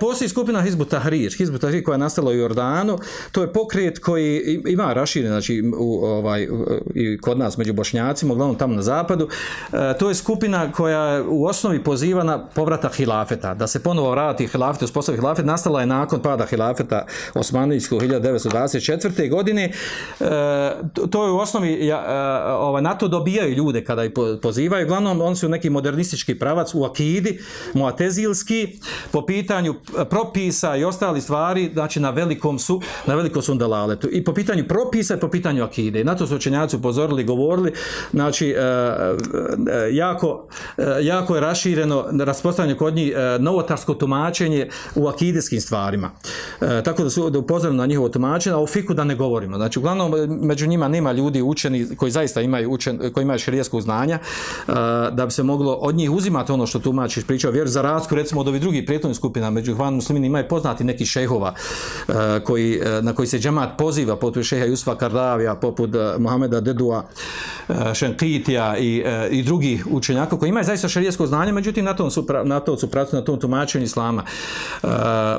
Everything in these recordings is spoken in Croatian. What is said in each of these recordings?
Postoji skupina Hizbu Tahrir, Hizbu Tahrir koja je nastala u Jordanu, to je pokret koji ima raširen, znači u, ovaj, i kod nas među bošnjacima, uglavnom tamo na zapadu, to je skupina koja u osnovi poziva na povratak hilafeta, da se ponovo vrati hilafet, uspostavi hilafet, nastala je nakon pada hilafeta Osmanijskog 1924. godine. To je u osnovi, ovaj, na to dobijaju ljude kada ih pozivaju, uglavnom oni su neki modernistički pravac u akidi, muatezilski, po pitanju propisa i ostali stvari, znači na velikom su, na velikom su dalaletu. I po pitanju propisa i po pitanju akide. Na to su učenjaci upozorili, govorili, znači jako, jako je rašireno raspostavljanje kod njih novotarsko tumačenje u akideskim stvarima. Tako da su upozorili na njihovo tumačenje, a o fiku da ne govorimo. Znači, uglavnom, među njima nema ljudi učeni koji zaista imaju učen, koji imaju širijesko znanja, da bi se moglo od njih uzimati ono što tumačiš pričao vjeru za razliku recimo od ovih drugih prijetovnih skupina među hvan muslimini imaju poznati neki šehova koji, na koji se džemat poziva poput šeha Jusfa Kardavija poput Mohameda Dedua Šenkitija i, i drugih učenjaka koji imaju zaista šarijesko znanje međutim na tom su, na to su na tom tumačenju islama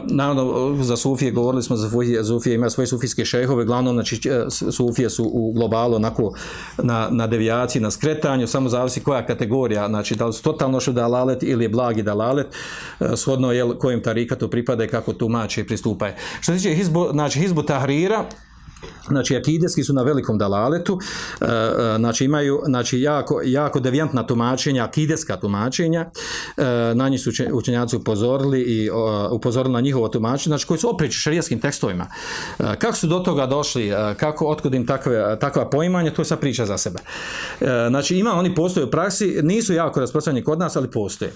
naravno za Sufije govorili smo za Sufije, Sufije ima svoje sufijske šehove glavnom znači Sufije su u globalu onako na, na devijaciji na skretanju samo zavisi koja kategorija znači da li su totalno dalalet ili je blagi dalalet shodno je kojem tarikatu pripada i kako tumači i pristupaje. Što se tiče hizbu, znači hizbu tahrira, znači akideski su na velikom dalaletu, e, e, znači imaju znači jako, jako devijantna tumačenja, akideska tumačenja, e, na njih su učenjaci upozorili i upozorili na njihovo tumačenje, znači koji su opreći šarijaskim tekstovima. Kako su do toga došli, kako, otkud im takve, takva poimanja, to je sad priča za sebe. Znači ima, oni postoje u praksi, nisu jako rasprostranjeni kod nas, ali postoje.